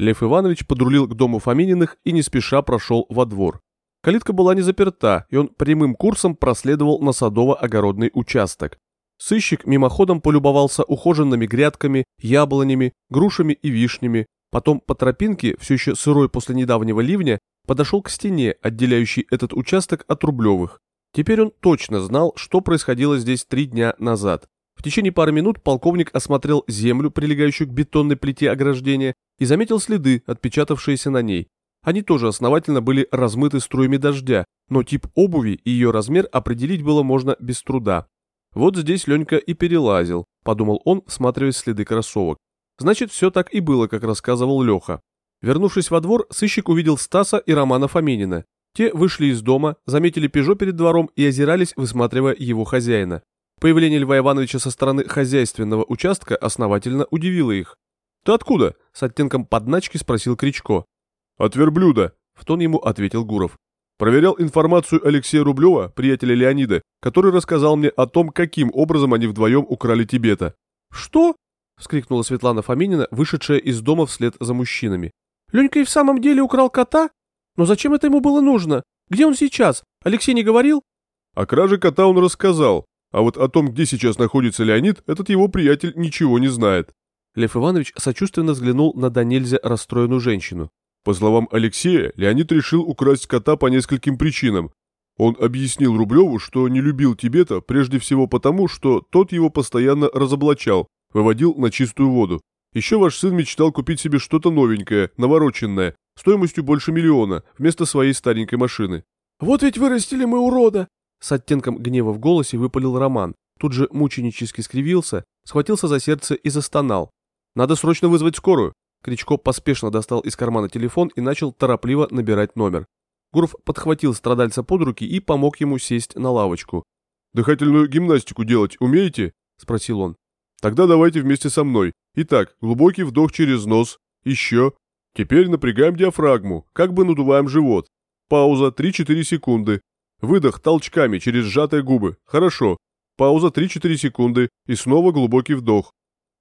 Лев Иванович подрулил к дому Фомининых и не спеша прошел во двор. Калитка была не заперта, и он прямым курсом проследовал на садово-огородный участок. Сыщик мимоходом полюбовался ухоженными грядками, яблонями, грушами и вишнями, потом по тропинке, все еще сырой после недавнего ливня, подошел к стене, отделяющей этот участок от Рублевых. Теперь он точно знал, что происходило здесь три дня назад. В течение пары минут полковник осмотрел землю, прилегающую к бетонной плите ограждения, и заметил следы, отпечатавшиеся на ней. Они тоже основательно были размыты струями дождя, но тип обуви и ее размер определить было можно без труда. Вот здесь Ленька и перелазил, подумал он, всматриваясь следы кроссовок. Значит, все так и было, как рассказывал Леха. Вернувшись во двор, сыщик увидел Стаса и Романа Фоминина. Те вышли из дома, заметили Пежо перед двором и озирались, высматривая его хозяина. Появление Льва Ивановича со стороны хозяйственного участка основательно удивило их. «Ты откуда?» – с оттенком подначки спросил Кричко. «От верблюда», – в тон ему ответил Гуров. «Проверял информацию Алексея Рублева, приятеля Леонида, который рассказал мне о том, каким образом они вдвоем украли Тибета». «Что?» – вскрикнула Светлана Фоминина, вышедшая из дома вслед за мужчинами. «Ленька и в самом деле украл кота? Но зачем это ему было нужно? Где он сейчас? Алексей не говорил?» О краже кота он рассказал, а вот о том, где сейчас находится Леонид, этот его приятель ничего не знает. Лев Иванович сочувственно взглянул на до нельзя расстроенную женщину. По словам Алексея, Леонид решил украсть кота по нескольким причинам. Он объяснил Рублеву, что не любил Тибета прежде всего потому, что тот его постоянно разоблачал, выводил на чистую воду. Еще ваш сын мечтал купить себе что-то новенькое, навороченное, стоимостью больше миллиона, вместо своей старенькой машины. «Вот ведь вырастили мы урода!» С оттенком гнева в голосе выпалил Роман. Тут же мученически скривился, схватился за сердце и застонал. «Надо срочно вызвать скорую!» Кричко поспешно достал из кармана телефон и начал торопливо набирать номер. Гуров подхватил страдальца под руки и помог ему сесть на лавочку. «Дыхательную гимнастику делать умеете?» – спросил он. «Тогда давайте вместе со мной. Итак, глубокий вдох через нос. Еще. Теперь напрягаем диафрагму, как бы надуваем живот. Пауза 3-4 секунды. Выдох толчками через сжатые губы. Хорошо. Пауза 3-4 секунды и снова глубокий вдох.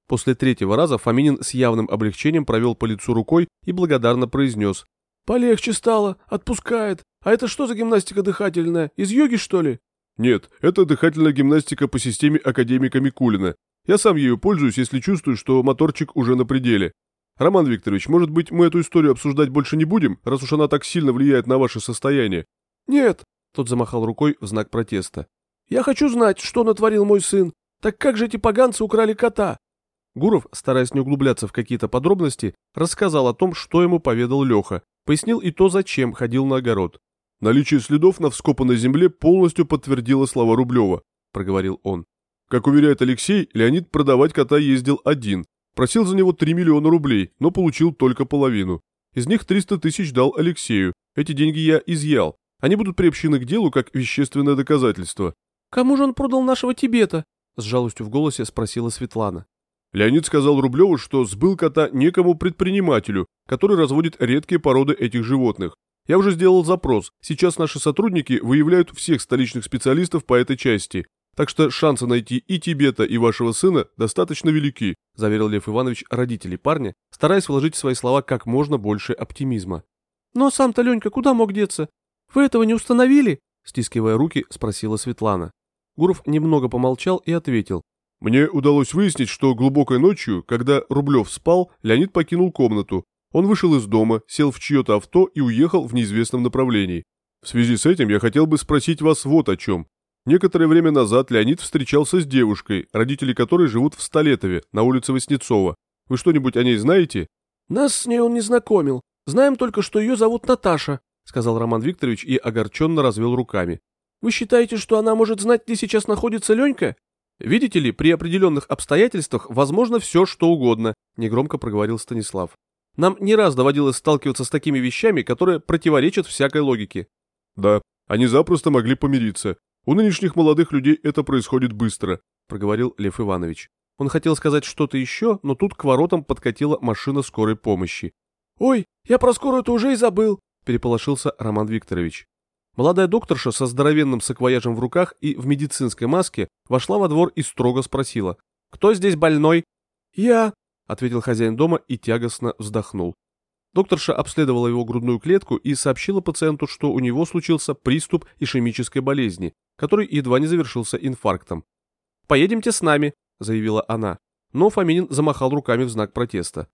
После третьего раза Фоминин с явным облегчением провел по лицу рукой и благодарно произнес. «Полегче стало, отпускает. А это что за гимнастика дыхательная? Из йоги, что ли?» «Нет, это дыхательная гимнастика по системе академика Микулина. Я сам ею пользуюсь, если чувствую, что моторчик уже на пределе. Роман Викторович, может быть, мы эту историю обсуждать больше не будем, раз уж она так сильно влияет на ваше состояние?» «Нет, тот замахал рукой в знак протеста. «Я хочу знать, что натворил мой сын. Так как же эти поганцы украли кота?» Гуров, стараясь не углубляться в какие-то подробности, рассказал о том, что ему поведал Леха, пояснил и то, зачем ходил на огород. «Наличие следов на вскопанной земле полностью подтвердило слова Рублева», – проговорил он. Как уверяет Алексей, Леонид продавать кота ездил один. Просил за него 3 миллиона рублей, но получил только половину. Из них 300 тысяч дал Алексею. Эти деньги я изъял. Они будут приобщены к делу как вещественное доказательство. «Кому же он продал нашего Тибета?» С жалостью в голосе спросила Светлана. Леонид сказал Рублеву, что сбыл кота некому предпринимателю, который разводит редкие породы этих животных. Я уже сделал запрос. Сейчас наши сотрудники выявляют всех столичных специалистов по этой части. Так что шансы найти и Тибета, и вашего сына достаточно велики, заверил Лев Иванович родителей парня, стараясь вложить в свои слова как можно больше оптимизма. Но сам-то Ленька куда мог деться? Вы этого не установили?» Стискивая руки, спросила Светлана. Гуров немного помолчал и ответил. «Мне удалось выяснить, что глубокой ночью, когда Рублев спал, Леонид покинул комнату. Он вышел из дома, сел в чье-то авто и уехал в неизвестном направлении. В связи с этим я хотел бы спросить вас вот о чем. Некоторое время назад Леонид встречался с девушкой, родители которой живут в Столетове, на улице Васнецова. Вы что-нибудь о ней знаете?» «Нас с ней он не знакомил. Знаем только, что ее зовут Наташа сказал Роман Викторович и огорченно развел руками. «Вы считаете, что она может знать, где сейчас находится Ленька?» «Видите ли, при определенных обстоятельствах возможно все, что угодно», – негромко проговорил Станислав. «Нам не раз доводилось сталкиваться с такими вещами, которые противоречат всякой логике». «Да, они запросто могли помириться. У нынешних молодых людей это происходит быстро», – проговорил Лев Иванович. Он хотел сказать что-то еще, но тут к воротам подкатила машина скорой помощи. «Ой, я про скорую-то уже и забыл», переполошился Роман Викторович. Молодая докторша со здоровенным саквояжем в руках и в медицинской маске вошла во двор и строго спросила. «Кто здесь больной?» «Я», — ответил хозяин дома и тягостно вздохнул. Докторша обследовала его грудную клетку и сообщила пациенту, что у него случился приступ ишемической болезни, который едва не завершился инфарктом. «Поедемте с нами», — заявила она. Но Фоминин замахал руками в знак протеста.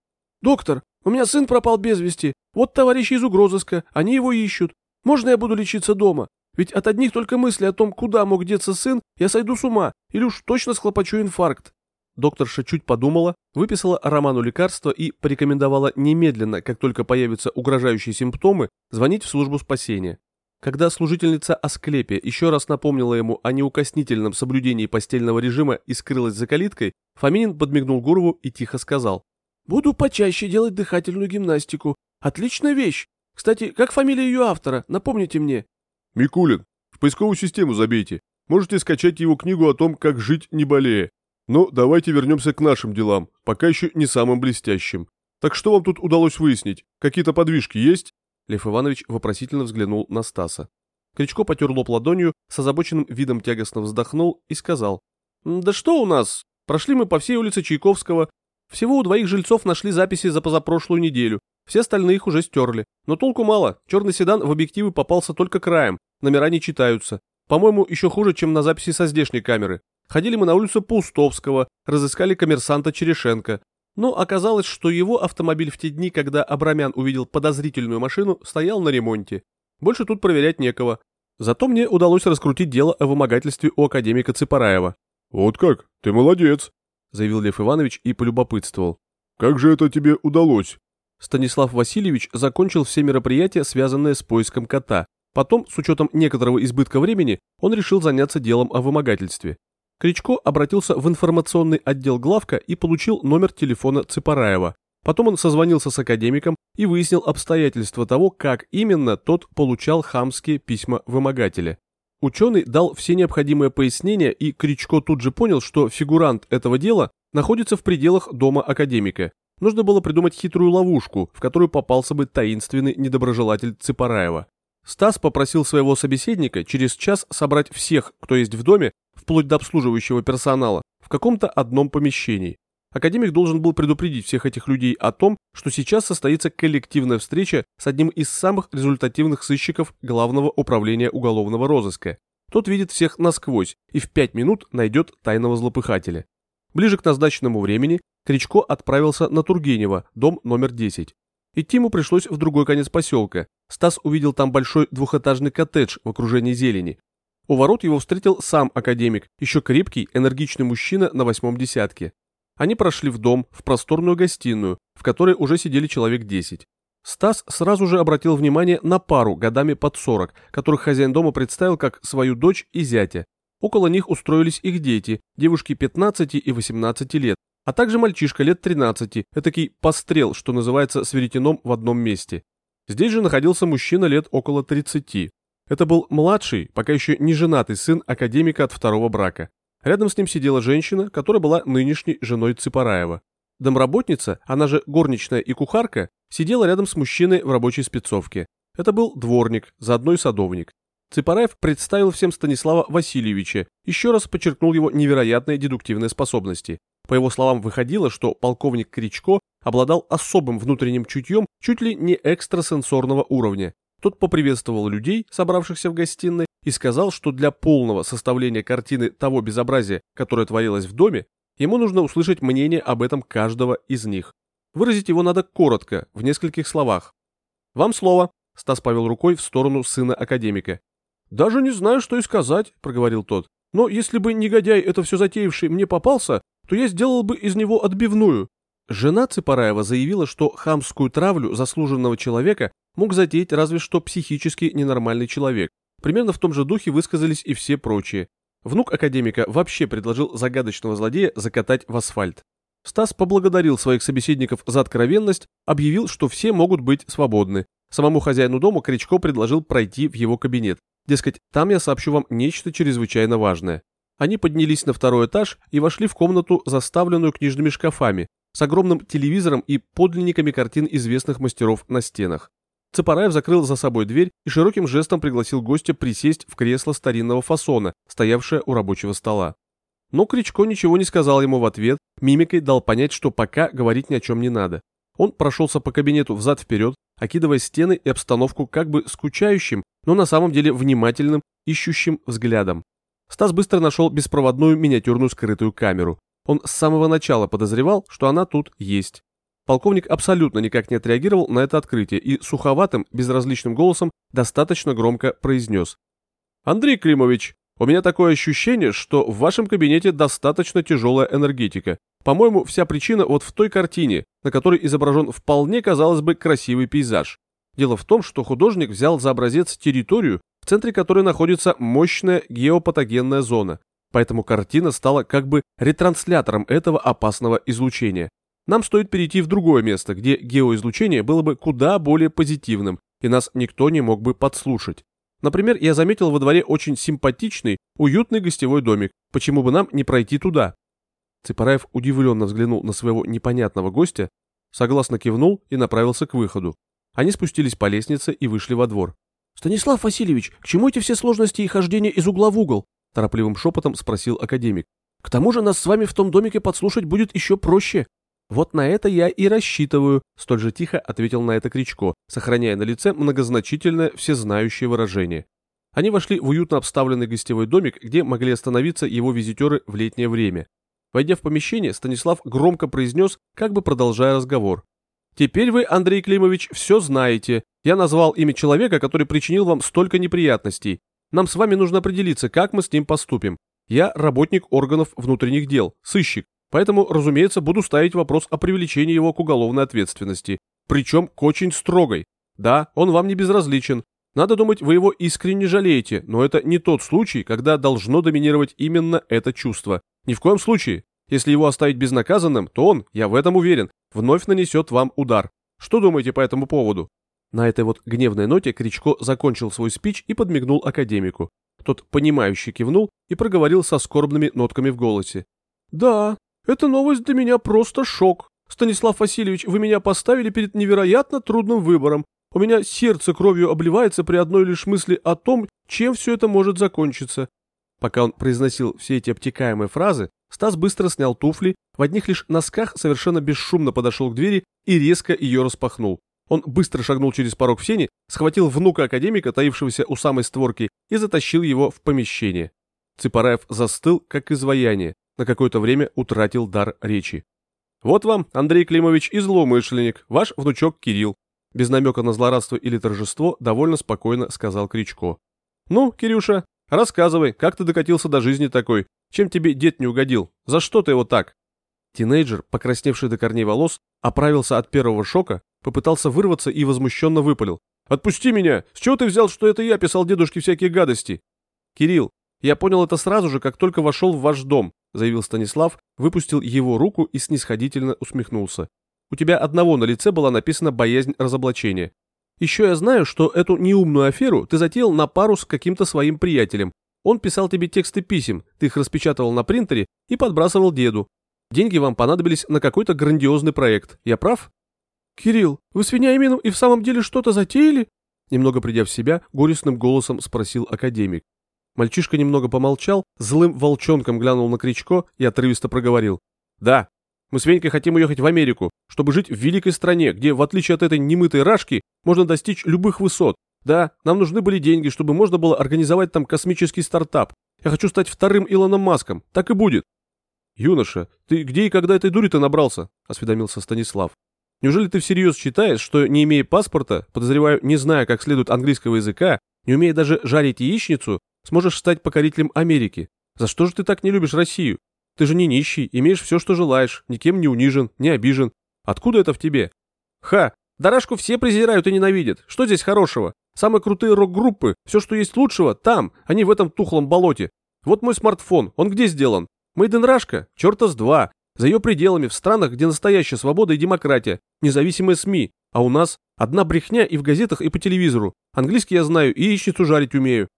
«Доктор, у меня сын пропал без вести. Вот товарищи из угрозыска, они его ищут. Можно я буду лечиться дома? Ведь от одних только мыслей о том, куда мог деться сын, я сойду с ума или уж точно схлопочу инфаркт». Докторша чуть подумала, выписала Роману лекарство и порекомендовала немедленно, как только появятся угрожающие симптомы, звонить в службу спасения. Когда служительница Асклепия еще раз напомнила ему о неукоснительном соблюдении постельного режима и скрылась за калиткой, Фоминин подмигнул Гурову и тихо сказал. «Буду почаще делать дыхательную гимнастику. Отличная вещь. Кстати, как фамилия ее автора? Напомните мне». «Микулин. В поисковую систему забейте. Можете скачать его книгу о том, как жить не болея. Но давайте вернемся к нашим делам, пока еще не самым блестящим. Так что вам тут удалось выяснить? Какие-то подвижки есть?» Лев Иванович вопросительно взглянул на Стаса. Кричко потер лоб ладонью, с озабоченным видом тягостно вздохнул и сказал. «Да что у нас? Прошли мы по всей улице Чайковского. Всего у двоих жильцов нашли записи за позапрошлую неделю. Все остальные их уже стерли. Но толку мало. Черный седан в объективы попался только краем. Номера не читаются. По-моему, еще хуже, чем на записи со здешней камеры. Ходили мы на улицу Паустовского, разыскали коммерсанта Черешенко. Но оказалось, что его автомобиль в те дни, когда Абрамян увидел подозрительную машину, стоял на ремонте. Больше тут проверять некого. Зато мне удалось раскрутить дело о вымогательстве у академика Ципараева. «Вот как? Ты молодец!» — заявил Лев Иванович и полюбопытствовал. «Как же это тебе удалось?» Станислав Васильевич закончил все мероприятия, связанные с поиском кота. Потом, с учетом некоторого избытка времени, он решил заняться делом о вымогательстве. Кричко обратился в информационный отдел главка и получил номер телефона Ципараева. Потом он созвонился с академиком и выяснил обстоятельства того, как именно тот получал хамские письма вымогателя. Ученый дал все необходимые пояснения, и Кричко тут же понял, что фигурант этого дела находится в пределах дома академика. Нужно было придумать хитрую ловушку, в которую попался бы таинственный недоброжелатель Ципараева. Стас попросил своего собеседника через час собрать всех, кто есть в доме, вплоть до обслуживающего персонала, в каком-то одном помещении. Академик должен был предупредить всех этих людей о том, что сейчас состоится коллективная встреча с одним из самых результативных сыщиков Главного управления уголовного розыска. Тот видит всех насквозь и в пять минут найдет тайного злопыхателя. Ближе к назначенному времени Кричко отправился на Тургенева, дом номер 10. Идти ему пришлось в другой конец поселка. Стас увидел там большой двухэтажный коттедж в окружении зелени. У ворот его встретил сам академик, еще крепкий, энергичный мужчина на восьмом десятке. Они прошли в дом, в просторную гостиную, в которой уже сидели человек 10. Стас сразу же обратил внимание на пару годами под 40, которых хозяин дома представил как свою дочь и зятя. Около них устроились их дети, девушки 15 и 18 лет, а также мальчишка лет 13, этакий пострел, что называется, с веретеном в одном месте. Здесь же находился мужчина лет около 30. Это был младший, пока еще не женатый сын академика от второго брака. Рядом с ним сидела женщина, которая была нынешней женой Ципараева. Домработница, она же горничная и кухарка, сидела рядом с мужчиной в рабочей спецовке. Это был дворник, заодно и садовник. Ципараев представил всем Станислава Васильевича, еще раз подчеркнул его невероятные дедуктивные способности. По его словам, выходило, что полковник Кричко обладал особым внутренним чутьем чуть ли не экстрасенсорного уровня. Тот поприветствовал людей, собравшихся в гостиной, и сказал, что для полного составления картины того безобразия, которое творилось в доме, ему нужно услышать мнение об этом каждого из них. Выразить его надо коротко, в нескольких словах. «Вам слово», — Стас повел рукой в сторону сына академика. «Даже не знаю, что и сказать», — проговорил тот. «Но если бы негодяй это все затеявший мне попался, то я сделал бы из него отбивную». Жена Ципараева заявила, что хамскую травлю заслуженного человека мог затеять разве что психически ненормальный человек. Примерно в том же духе высказались и все прочие. Внук академика вообще предложил загадочного злодея закатать в асфальт. Стас поблагодарил своих собеседников за откровенность, объявил, что все могут быть свободны. Самому хозяину дома Кричко предложил пройти в его кабинет. Дескать, там я сообщу вам нечто чрезвычайно важное. Они поднялись на второй этаж и вошли в комнату, заставленную книжными шкафами, с огромным телевизором и подлинниками картин известных мастеров на стенах. Цепараев закрыл за собой дверь и широким жестом пригласил гостя присесть в кресло старинного фасона, стоявшее у рабочего стола. Но Кричко ничего не сказал ему в ответ, мимикой дал понять, что пока говорить ни о чем не надо. Он прошелся по кабинету взад-вперед, окидывая стены и обстановку как бы скучающим, но на самом деле внимательным, ищущим взглядом. Стас быстро нашел беспроводную миниатюрную скрытую камеру. Он с самого начала подозревал, что она тут есть. Полковник абсолютно никак не отреагировал на это открытие и суховатым, безразличным голосом достаточно громко произнес. «Андрей Климович, у меня такое ощущение, что в вашем кабинете достаточно тяжелая энергетика. По-моему, вся причина вот в той картине, на которой изображен вполне, казалось бы, красивый пейзаж. Дело в том, что художник взял за образец территорию, в центре которой находится мощная геопатогенная зона, поэтому картина стала как бы ретранслятором этого опасного излучения. Нам стоит перейти в другое место, где геоизлучение было бы куда более позитивным, и нас никто не мог бы подслушать. Например, я заметил во дворе очень симпатичный, уютный гостевой домик. Почему бы нам не пройти туда? Цепараев удивленно взглянул на своего непонятного гостя, согласно кивнул и направился к выходу. Они спустились по лестнице и вышли во двор. «Станислав Васильевич, к чему эти все сложности и хождения из угла в угол?» торопливым шепотом спросил академик. «К тому же нас с вами в том домике подслушать будет еще проще». «Вот на это я и рассчитываю», — столь же тихо ответил на это Кричко, сохраняя на лице многозначительное всезнающее выражение. Они вошли в уютно обставленный гостевой домик, где могли остановиться его визитеры в летнее время. Войдя в помещение, Станислав громко произнес, как бы продолжая разговор. «Теперь вы, Андрей Климович, все знаете. Я назвал имя человека, который причинил вам столько неприятностей. Нам с вами нужно определиться, как мы с ним поступим. Я работник органов внутренних дел, сыщик, поэтому, разумеется, буду ставить вопрос о привлечении его к уголовной ответственности. Причем к очень строгой. Да, он вам не безразличен. Надо думать, вы его искренне жалеете, но это не тот случай, когда должно доминировать именно это чувство. Ни в коем случае. Если его оставить безнаказанным, то он, я в этом уверен, вновь нанесет вам удар. Что думаете по этому поводу? На этой вот гневной ноте Кричко закончил свой спич и подмигнул академику. Тот, понимающе кивнул и проговорил со скорбными нотками в голосе. «Да, эта новость для меня просто шок. Станислав Васильевич, вы меня поставили перед невероятно трудным выбором. У меня сердце кровью обливается при одной лишь мысли о том, чем все это может закончиться». Пока он произносил все эти обтекаемые фразы, Стас быстро снял туфли, в одних лишь носках совершенно бесшумно подошел к двери и резко ее распахнул. Он быстро шагнул через порог в сени, схватил внука академика, таившегося у самой створки, и затащил его в помещение. Цыпараев застыл, как изваяние, на какое-то время утратил дар речи. «Вот вам, Андрей Климович, и злоумышленник, ваш внучок Кирилл», без намека на злорадство или торжество, довольно спокойно сказал Кричко. «Ну, Кирюша, рассказывай, как ты докатился до жизни такой? Чем тебе дед не угодил? За что ты его так?» Тинейджер, покрасневший до корней волос, оправился от первого шока, попытался вырваться и возмущенно выпалил. «Отпусти меня! С чего ты взял, что это я писал дедушке всякие гадости?» «Кирилл, я понял это сразу же, как только вошел в ваш дом», заявил Станислав, выпустил его руку и снисходительно усмехнулся. «У тебя одного на лице была написана боязнь разоблачения. Еще я знаю, что эту неумную аферу ты затеял на пару с каким-то своим приятелем. Он писал тебе тексты писем, ты их распечатывал на принтере и подбрасывал деду. Деньги вам понадобились на какой-то грандиозный проект. Я прав?» «Кирилл, вы с Вениамином и в самом деле что-то затеяли?» Немного придя в себя, горестным голосом спросил академик. Мальчишка немного помолчал, злым волчонком глянул на Кричко и отрывисто проговорил. «Да, мы с Венькой хотим уехать в Америку, чтобы жить в великой стране, где, в отличие от этой немытой рашки, можно достичь любых высот. Да, нам нужны были деньги, чтобы можно было организовать там космический стартап. Я хочу стать вторым Илоном Маском. Так и будет». «Юноша, ты где и когда этой дури-то набрался?» – осведомился Станислав. Неужели ты всерьез считаешь, что, не имея паспорта, подозреваю, не зная как следует английского языка, не умея даже жарить яичницу, сможешь стать покорителем Америки? За что же ты так не любишь Россию? Ты же не нищий, имеешь все, что желаешь, никем не унижен, не обижен. Откуда это в тебе? Ха, Дарашку все презирают и ненавидят. Что здесь хорошего? Самые крутые рок-группы, все, что есть лучшего, там, а не в этом тухлом болоте. Вот мой смартфон, он где сделан? Мейден Рашка? Черта с два. За ее пределами, в странах, где настоящая свобода и демократия, независимые СМИ, а у нас одна брехня и в газетах, и по телевизору. Английский я знаю и яичницу жарить умею.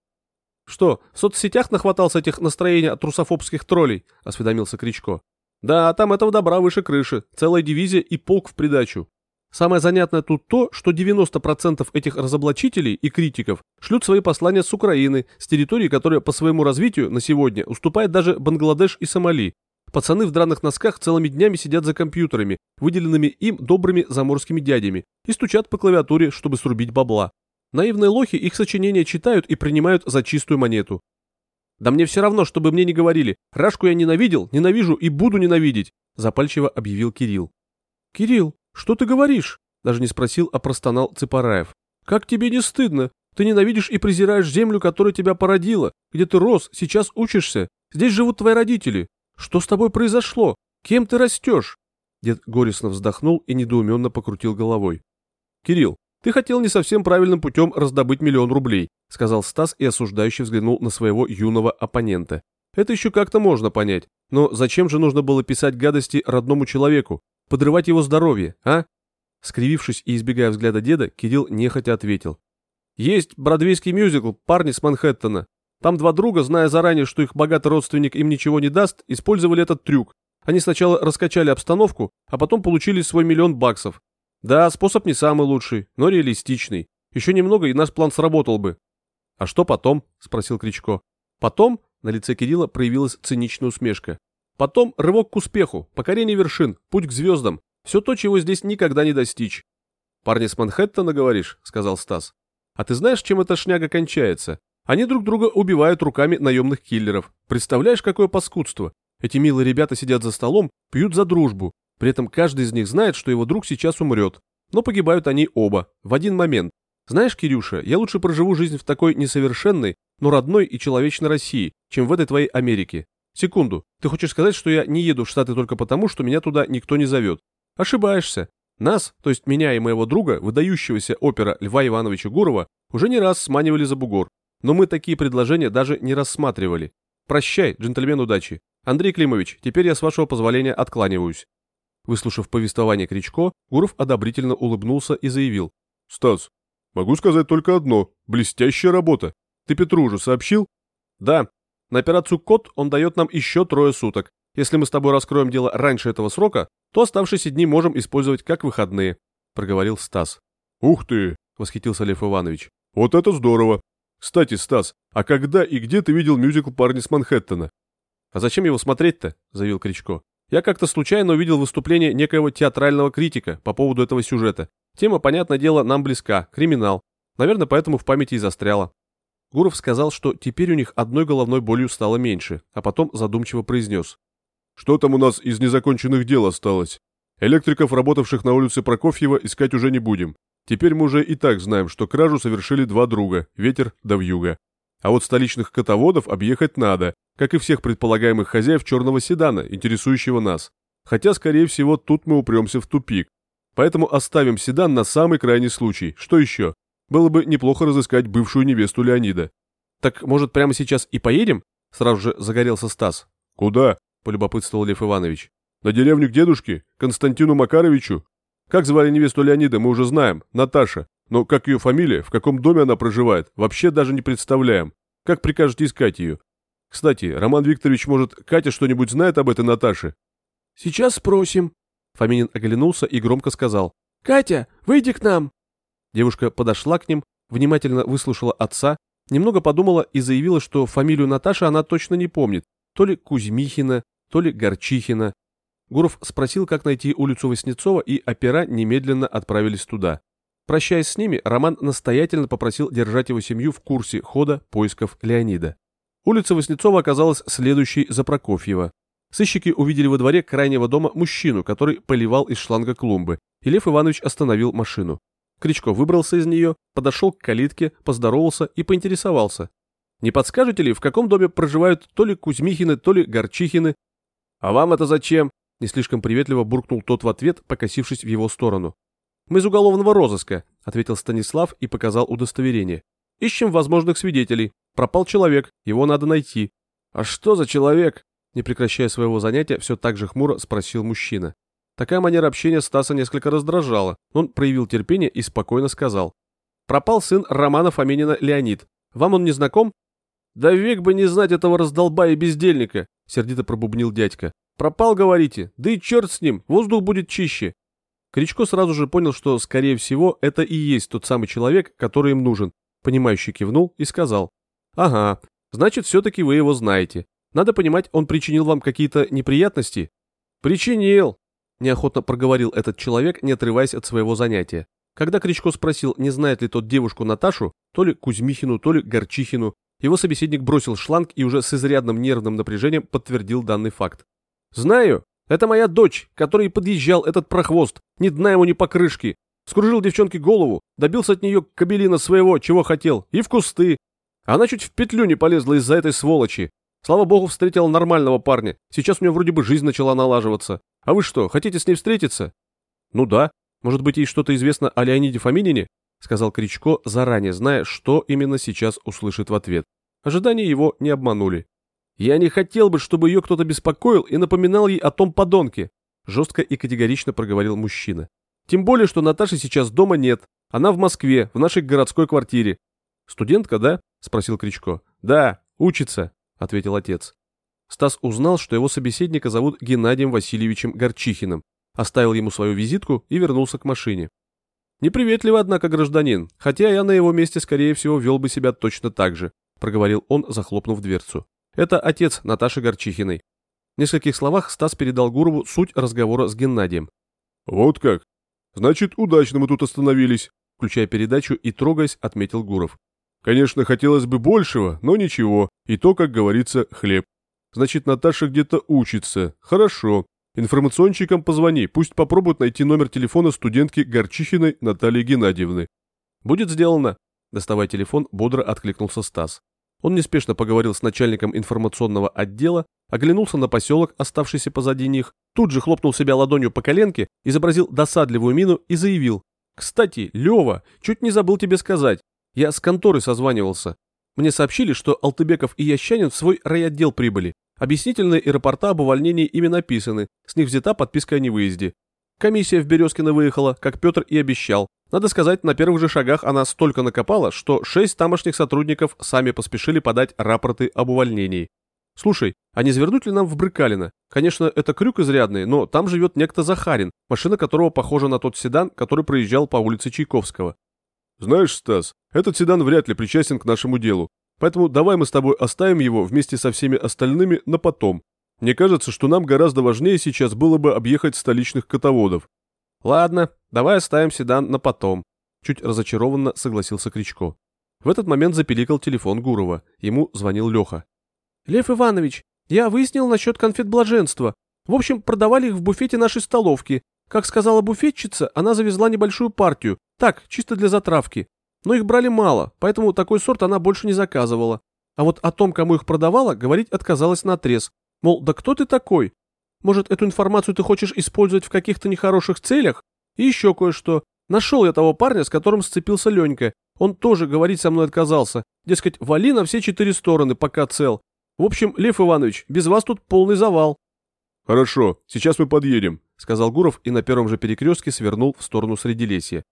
Что, в соцсетях нахватался этих настроений от русофобских троллей? Осведомился Кричко. Да, там этого добра выше крыши, целая дивизия и полк в придачу. Самое занятное тут то, что 90% этих разоблачителей и критиков шлют свои послания с Украины, с территории, которая по своему развитию на сегодня уступает даже Бангладеш и Сомали, Пацаны в драных носках целыми днями сидят за компьютерами, выделенными им добрыми заморскими дядями, и стучат по клавиатуре, чтобы срубить бабла. Наивные лохи их сочинения читают и принимают за чистую монету. Да мне все равно, чтобы мне не говорили. Рашку я ненавидел, ненавижу и буду ненавидеть, запальчиво объявил Кирилл. Кирилл, что ты говоришь? Даже не спросил, а простонал Цепараев. Как тебе не стыдно? Ты ненавидишь и презираешь землю, которая тебя породила, где ты рос, сейчас учишься. Здесь живут твои родители. Что с тобой произошло? Кем ты растешь?» Дед горестно вздохнул и недоуменно покрутил головой. «Кирилл, ты хотел не совсем правильным путем раздобыть миллион рублей», сказал Стас и осуждающе взглянул на своего юного оппонента. «Это еще как-то можно понять. Но зачем же нужно было писать гадости родному человеку? Подрывать его здоровье, а?» Скривившись и избегая взгляда деда, Кирилл нехотя ответил. «Есть бродвейский мюзикл «Парни с Манхэттена». Там два друга, зная заранее, что их богатый родственник им ничего не даст, использовали этот трюк. Они сначала раскачали обстановку, а потом получили свой миллион баксов. Да, способ не самый лучший, но реалистичный. Еще немного, и наш план сработал бы. А что потом? Спросил Кричко. Потом на лице Кирилла проявилась циничная усмешка. Потом рывок к успеху, покорение вершин, путь к звездам. Все то, чего здесь никогда не достичь. Парни с Манхэттена, говоришь, сказал Стас. А ты знаешь, чем эта шняга кончается? Они друг друга убивают руками наемных киллеров. Представляешь, какое паскудство? Эти милые ребята сидят за столом, пьют за дружбу. При этом каждый из них знает, что его друг сейчас умрет. Но погибают они оба, в один момент. Знаешь, Кирюша, я лучше проживу жизнь в такой несовершенной, но родной и человечной России, чем в этой твоей Америке. Секунду, ты хочешь сказать, что я не еду в Штаты только потому, что меня туда никто не зовет? Ошибаешься. Нас, то есть меня и моего друга, выдающегося опера Льва Ивановича Гурова, уже не раз сманивали за бугор. Но мы такие предложения даже не рассматривали. Прощай, джентльмен удачи. Андрей Климович, теперь я с вашего позволения откланиваюсь. Выслушав повествование Кричко, Гуров одобрительно улыбнулся и заявил. Стас, могу сказать только одно. Блестящая работа. Ты Петру уже сообщил? Да. На операцию «Кот» он дает нам еще трое суток. Если мы с тобой раскроем дело раньше этого срока, то оставшиеся дни можем использовать как выходные», — проговорил Стас. «Ух ты!» — восхитился Лев Иванович. «Вот это здорово! Кстати, Стас, а когда и где ты видел мюзикл «Парни с Манхэттена»?» «А зачем его смотреть-то?» – заявил Кричко. «Я как-то случайно увидел выступление некоего театрального критика по поводу этого сюжета. Тема, понятное дело, нам близка – криминал. Наверное, поэтому в памяти и застряла». Гуров сказал, что теперь у них одной головной болью стало меньше, а потом задумчиво произнес. «Что там у нас из незаконченных дел осталось? Электриков, работавших на улице Прокофьева, искать уже не будем. Теперь мы уже и так знаем, что кражу совершили два друга, ветер да вьюга. А вот столичных котоводов объехать надо, как и всех предполагаемых хозяев черного седана, интересующего нас. Хотя, скорее всего, тут мы упремся в тупик. Поэтому оставим седан на самый крайний случай. Что еще? Было бы неплохо разыскать бывшую невесту Леонида. Так, может, прямо сейчас и поедем? Сразу же загорелся Стас. Куда? Полюбопытствовал Лев Иванович. На деревню к дедушке? Константину Макаровичу? Как звали невесту Леонида, мы уже знаем, Наташа. Но как ее фамилия, в каком доме она проживает, вообще даже не представляем. Как прикажете искать ее? Кстати, Роман Викторович, может, Катя что-нибудь знает об этой Наташе? Сейчас спросим. Фоминин оглянулся и громко сказал. Катя, выйди к нам. Девушка подошла к ним, внимательно выслушала отца, немного подумала и заявила, что фамилию Наташи она точно не помнит. То ли Кузьмихина, то ли Горчихина. Гуров спросил, как найти улицу Васнецова, и опера немедленно отправились туда. Прощаясь с ними, Роман настоятельно попросил держать его семью в курсе хода поисков Леонида. Улица Васнецова оказалась следующей за Прокофьева. Сыщики увидели во дворе крайнего дома мужчину, который поливал из шланга клумбы, и Лев Иванович остановил машину. Кричко выбрался из нее, подошел к калитке, поздоровался и поинтересовался. «Не подскажете ли, в каком доме проживают то ли Кузьмихины, то ли Горчихины?» «А вам это зачем?» Не слишком приветливо буркнул тот в ответ, покосившись в его сторону. «Мы из уголовного розыска», — ответил Станислав и показал удостоверение. «Ищем возможных свидетелей. Пропал человек, его надо найти». «А что за человек?» Не прекращая своего занятия, все так же хмуро спросил мужчина. Такая манера общения Стаса несколько раздражала. Он проявил терпение и спокойно сказал. «Пропал сын Романа Фоминина Леонид. Вам он не знаком?» «Да век бы не знать этого раздолба и бездельника», — сердито пробубнил дядька. Пропал, говорите? Да и черт с ним, воздух будет чище. Кричко сразу же понял, что, скорее всего, это и есть тот самый человек, который им нужен. Понимающий кивнул и сказал. Ага, значит, все-таки вы его знаете. Надо понимать, он причинил вам какие-то неприятности? Причинил, неохотно проговорил этот человек, не отрываясь от своего занятия. Когда Кричко спросил, не знает ли тот девушку Наташу, то ли Кузьмихину, то ли Горчихину, его собеседник бросил шланг и уже с изрядным нервным напряжением подтвердил данный факт. «Знаю, это моя дочь, которой подъезжал этот прохвост, ни дна ему, ни покрышки. Скружил девчонке голову, добился от нее кабелина своего, чего хотел, и в кусты. Она чуть в петлю не полезла из-за этой сволочи. Слава богу, встретила нормального парня. Сейчас у нее вроде бы жизнь начала налаживаться. А вы что, хотите с ней встретиться? Ну да. Может быть, ей что-то известно о Леониде Фоминине? Сказал Кричко, заранее зная, что именно сейчас услышит в ответ. Ожидания его не обманули. Я не хотел бы, чтобы ее кто-то беспокоил и напоминал ей о том подонке. Жестко и категорично проговорил мужчина. Тем более, что Наташи сейчас дома нет. Она в Москве, в нашей городской квартире. Студентка, да? Спросил Кричко. Да, учится, ответил отец. Стас узнал, что его собеседника зовут Геннадием Васильевичем Горчихиным, оставил ему свою визитку и вернулся к машине. «Неприветливо, однако, гражданин, хотя я на его месте, скорее всего, вел бы себя точно так же», проговорил он, захлопнув дверцу. «Это отец Наташи Горчихиной». В нескольких словах Стас передал Гурову суть разговора с Геннадием. «Вот как? Значит, удачно мы тут остановились», включая передачу и трогаясь, отметил Гуров. «Конечно, хотелось бы большего, но ничего, и то, как говорится, хлеб. Значит, Наташа где-то учится. Хорошо. Информационщикам позвони, пусть попробуют найти номер телефона студентки Горчихиной Натальи Геннадьевны. Будет сделано. Доставая телефон, бодро откликнулся Стас. Он неспешно поговорил с начальником информационного отдела, оглянулся на поселок, оставшийся позади них, тут же хлопнул себя ладонью по коленке, изобразил досадливую мину и заявил. «Кстати, Лева, чуть не забыл тебе сказать. Я с конторы созванивался. Мне сообщили, что Алтыбеков и Ящанин в свой райотдел прибыли. Объяснительные и рапорта об увольнении ими написаны, с них взята подписка о невыезде. Комиссия в Березкино выехала, как Петр и обещал. Надо сказать, на первых же шагах она столько накопала, что шесть тамошних сотрудников сами поспешили подать рапорты об увольнении. Слушай, а не завернуть ли нам в Брыкалино? Конечно, это крюк изрядный, но там живет некто Захарин, машина которого похожа на тот седан, который проезжал по улице Чайковского. Знаешь, Стас, этот седан вряд ли причастен к нашему делу. Поэтому давай мы с тобой оставим его вместе со всеми остальными на потом. Мне кажется, что нам гораздо важнее сейчас было бы объехать столичных котоводов. Ладно, давай оставим седан на потом. Чуть разочарованно согласился Кричко. В этот момент запиликал телефон Гурова. Ему звонил Леха. Лев Иванович, я выяснил насчет конфет блаженства. В общем, продавали их в буфете нашей столовки. Как сказала буфетчица, она завезла небольшую партию. Так, чисто для затравки. Но их брали мало, поэтому такой сорт она больше не заказывала. А вот о том, кому их продавала, говорить отказалась на отрез. Мол, да кто ты такой? Может, эту информацию ты хочешь использовать в каких-то нехороших целях? И еще кое-что. Нашел я того парня, с которым сцепился Ленька. Он тоже говорить со мной отказался. Дескать, вали на все четыре стороны, пока цел. В общем, Лев Иванович, без вас тут полный завал. Хорошо, сейчас мы подъедем, сказал Гуров и на первом же перекрестке свернул в сторону Средилесья.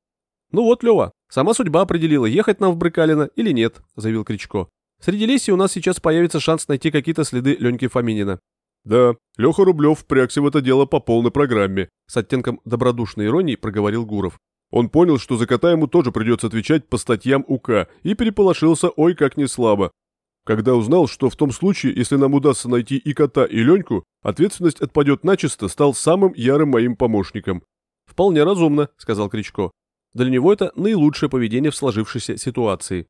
Ну вот, Лева, сама судьба определила, ехать нам в Брыкалино или нет, заявил Кричко. Среди леси у нас сейчас появится шанс найти какие-то следы Леньки Фоминина. Да, Леха Рублев впрягся в это дело по полной программе, с оттенком добродушной иронии проговорил Гуров. Он понял, что за кота ему тоже придется отвечать по статьям УК, и переполошился ой как не слабо. Когда узнал, что в том случае, если нам удастся найти и кота, и Леньку, ответственность отпадет начисто, стал самым ярым моим помощником. «Вполне разумно», — сказал Кричко. Для него это наилучшее поведение в сложившейся ситуации.